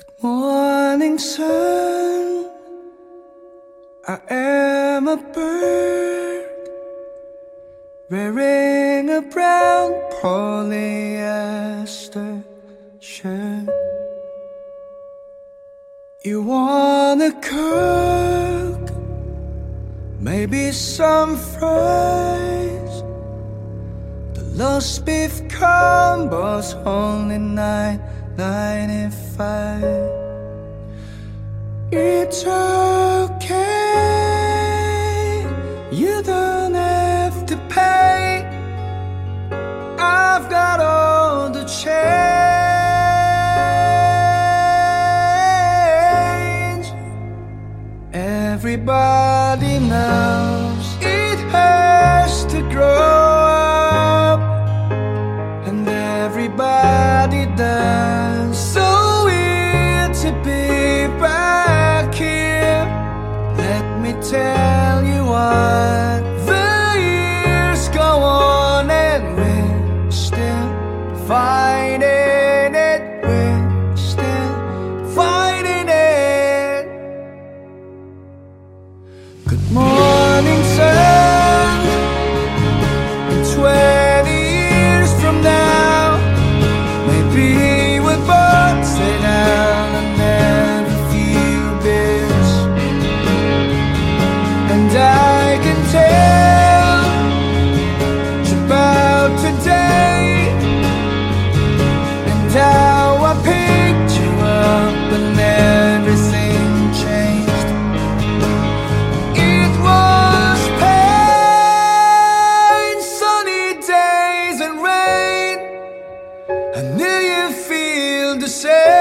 Good morning, sun. I am a bird wearing a brown polyester shirt. You wanna cook? Maybe some fries. Los beef combos only nine ninety five. It's okay, you don't have to pay. I've got all the change. Everybody knows it has to grow. me tell you why.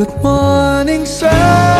Good morning, sun.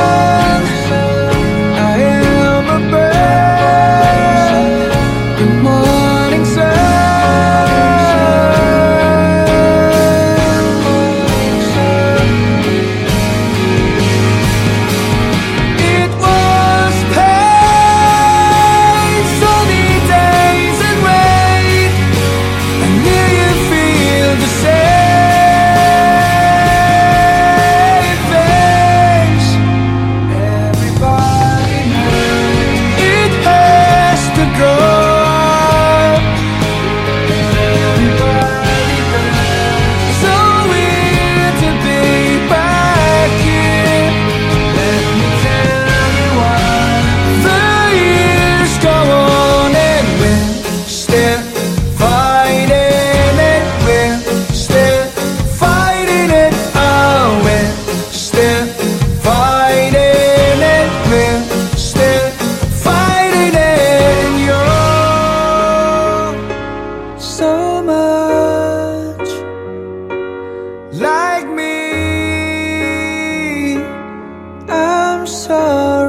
so